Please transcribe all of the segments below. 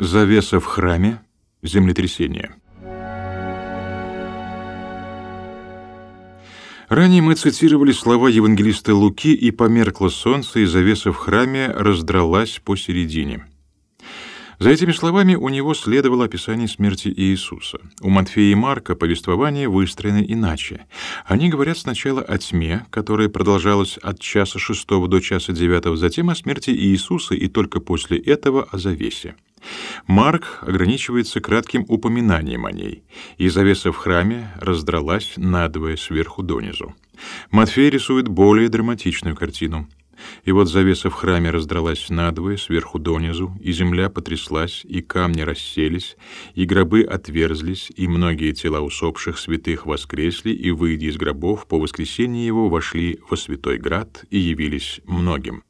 Завеса в храме, землетрясение. Ранее мы цитировали слова евангелиста Луки, и померкло солнце, и завеса в храме раздралась посередине. За этими словами у него следовало описание смерти Иисуса. У Матфея и Марка повествование выстроено иначе. Они говорят сначала о тьме, которая продолжалась от часа шестого до часа девятого, затем о смерти Иисуса и только после этого о завесе. Марк ограничивается кратким упоминанием о ней, и завеса в храме раздралась надвое сверху донизу. Матфей рисует более драматичную картину — и вот завеса в храме раздралась надвое, сверху донизу, и земля потряслась, и камни расселись, и гробы отверзлись, и многие тела усопших святых воскресли, и, выйдя из гробов, по воскресенье его вошли во святой град и явились многим.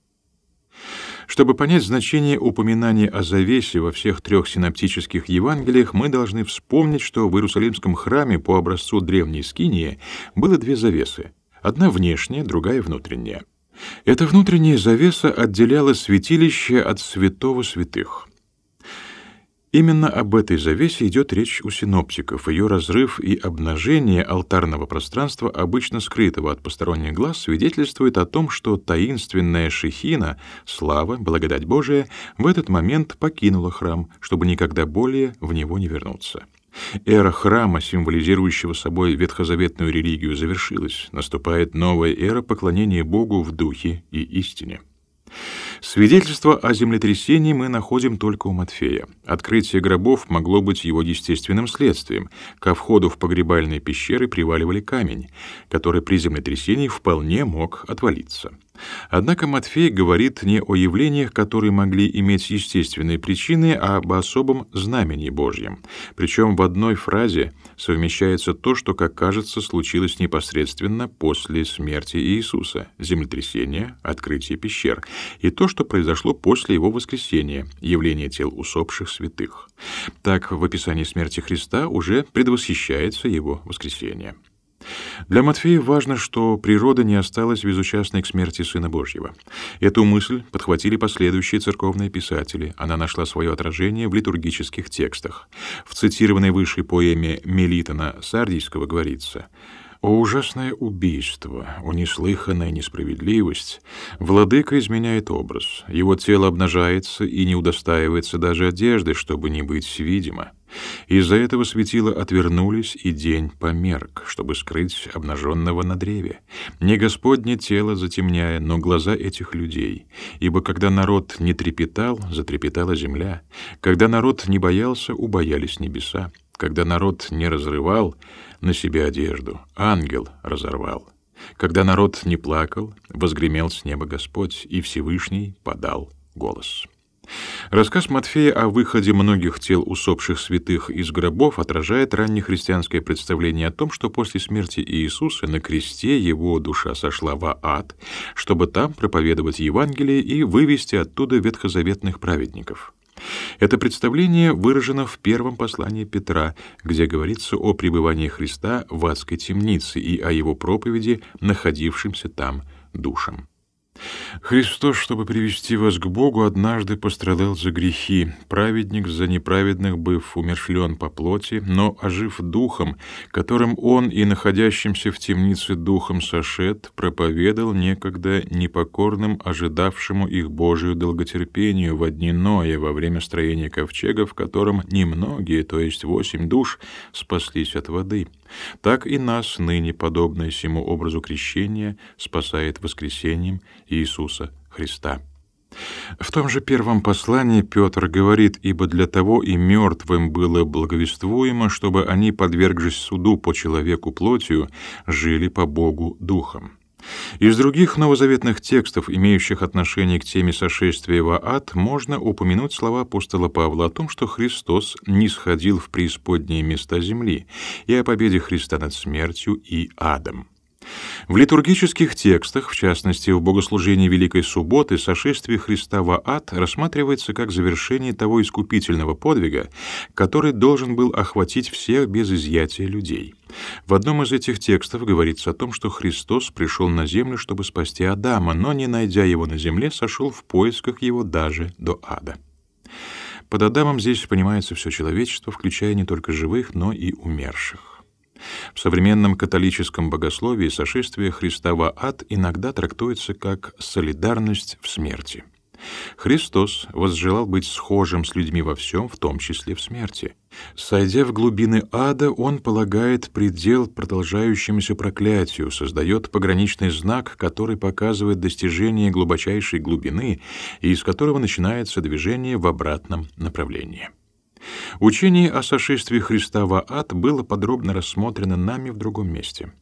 Чтобы понять значение упоминания о завесе во всех трех синоптических Евангелиях, мы должны вспомнить, что в Иерусалимском храме по образцу древней Скинии было две завесы. Одна внешняя, другая внутренняя. Эта внутренняя завеса отделяла святилище от святого святых. Именно об этой завесе идет речь у синоптиков. Ее разрыв и обнажение алтарного пространства, обычно скрытого от посторонних глаз, свидетельствует о том, что таинственная шехина, слава, благодать Божия, в этот момент покинула храм, чтобы никогда более в него не вернуться. Эра храма, символизирующего собой ветхозаветную религию, завершилась. Наступает новая эра поклонения Богу в духе и истине. Свидетельство о землетрясении мы находим только у Матфея. Открытие гробов могло быть его естественным следствием. Ко входу в погребальные пещеры приваливали камень, который при землетрясении вполне мог отвалиться. Однако Матфей говорит не о явлениях, которые могли иметь естественные причины, а об особом знамении Божьем. Причем в одной фразе совмещается то, что, как кажется, случилось непосредственно после смерти Иисуса — землетрясение, открытие пещер, и то, что произошло после его воскресения, явление тел усопших святых. Так, в описании смерти Христа уже предвосхищается его воскресение. Для Матфея важно, что природа не осталась безучастной к смерти Сына Божьего. Эту мысль подхватили последующие церковные писатели. Она нашла свое отражение в литургических текстах. В цитированной выше поэме Мелитона Сардийского говорится «О ужасное убийство, о неслыханная несправедливость! Владыка изменяет образ, его тело обнажается и не удостаивается даже одежды, чтобы не быть видимо». Из-за этого светила отвернулись, и день померк, чтобы скрыть обнаженного на древе. Не Господне тело затемняя, но глаза этих людей. Ибо когда народ не трепетал, затрепетала земля. Когда народ не боялся, убоялись небеса. Когда народ не разрывал на себе одежду, ангел разорвал. Когда народ не плакал, возгремел с неба Господь, и Всевышний подал голос. Рассказ Матфея о выходе многих тел усопших святых из гробов отражает раннехристианское представление о том, что после смерти Иисуса на кресте его душа сошла в ад, чтобы там проповедовать Евангелие и вывести оттуда ветхозаветных праведников. Это представление выражено в первом послании Петра, где говорится о пребывании Христа в адской темнице и о его проповеди находившимся там душам. Христос, чтобы привести вас к Богу, однажды пострадал за грехи. Праведник за неправедных быв умершлен по плоти, но ожив духом, которым он и находящимся в темнице духом сошед, проповедал некогда непокорным, ожидавшему их Божию долготерпению в дни Ноя во время строения ковчега, в котором немногие, то есть восемь душ, спаслись от воды. Так и нас ныне, подобное сему образу крещения, спасает воскресением Иисуса Христа. В том же первом послании Петр говорит, «Ибо для того и мертвым было благовествуемо, чтобы они, подвергшись суду по человеку плотью, жили по Богу духом». Из других новозаветных текстов, имеющих отношение к теме сошествия в ад, можно упомянуть слова апостола Павла о том, что Христос не сходил в преисподние места земли, и о победе Христа над смертью и адом. В литургических текстах, в частности в богослужении Великой Субботы, сошествие Христа в ад рассматривается как завершение того искупительного подвига, который должен был охватить всех без изъятия людей. В одном из этих текстов говорится о том, что Христос пришел на землю, чтобы спасти Адама, но, не найдя его на земле, сошел в поисках его даже до ада. Под Адамом здесь понимается все человечество, включая не только живых, но и умерших. В современном католическом богословии сошествие Христа в ад иногда трактуется как солидарность в смерти. Христос возжелал быть схожим с людьми во всем, в том числе в смерти. Сойдя в глубины ада, он полагает предел продолжающемуся проклятию, создает пограничный знак, который показывает достижение глубочайшей глубины и из которого начинается движение в обратном направлении. Учение о сошествии Христа в ад было подробно рассмотрено нами в другом месте.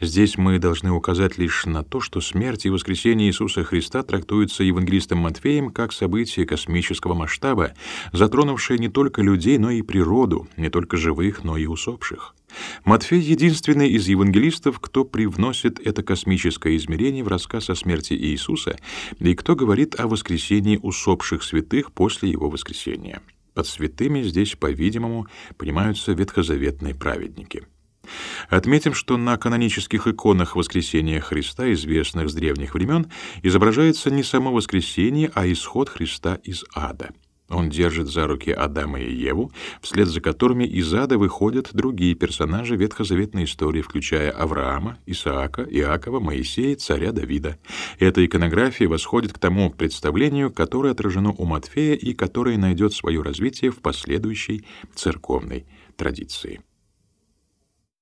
Здесь мы должны указать лишь на то, что смерть и воскресение Иисуса Христа трактуются евангелистом Матфеем как событие космического масштаба, затронувшее не только людей, но и природу, не только живых, но и усопших. Матфей единственный из евангелистов, кто привносит это космическое измерение в рассказ о смерти Иисуса и кто говорит о воскресении усопших святых после его воскресения. Под святыми здесь, по-видимому, понимаются ветхозаветные праведники. Отметим, что на канонических иконах воскресения Христа, известных с древних времен, изображается не само воскресение, а исход Христа из ада — он держит за руки Адама и Еву, вслед за которыми из ада выходят другие персонажи ветхозаветной истории, включая Авраама, Исаака, Иакова, Моисея, царя Давида. Эта иконография восходит к тому представлению, которое отражено у Матфея и которое найдет свое развитие в последующей церковной традиции.